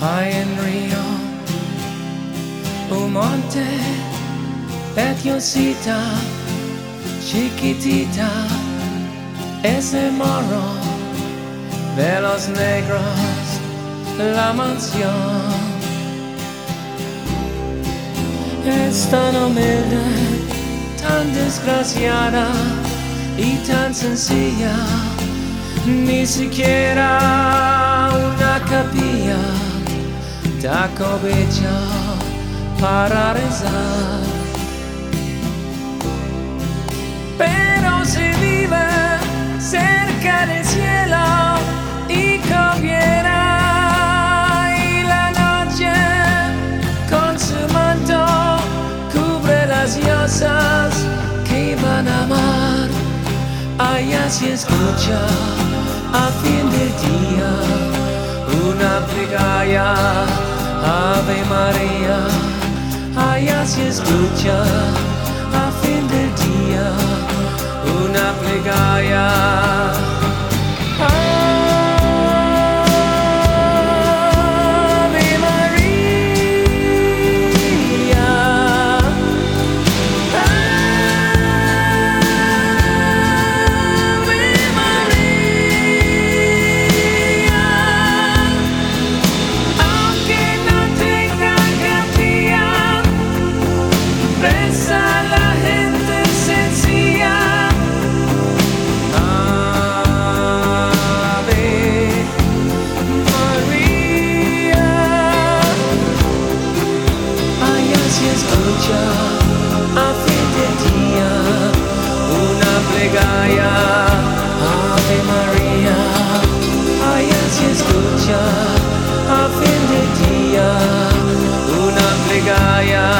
high and Rio, Umonte, Petiosita, uh, Chiquitita, ese morro de los negros, la mansión. Es tan humilde, tan desgraciada y tan sencilla, ni siquiera una capilla da cobecha para rezar. Pero se vive cerca del cielo y conviene y la noche con su manto cubre las diosas que van a amar. Allá se escucha a fin del día una plegaria, Ave María. Allá se escucha a fin del día una plegaria, Gaia, Ave María, allá se escucha a fin de día una plegaria.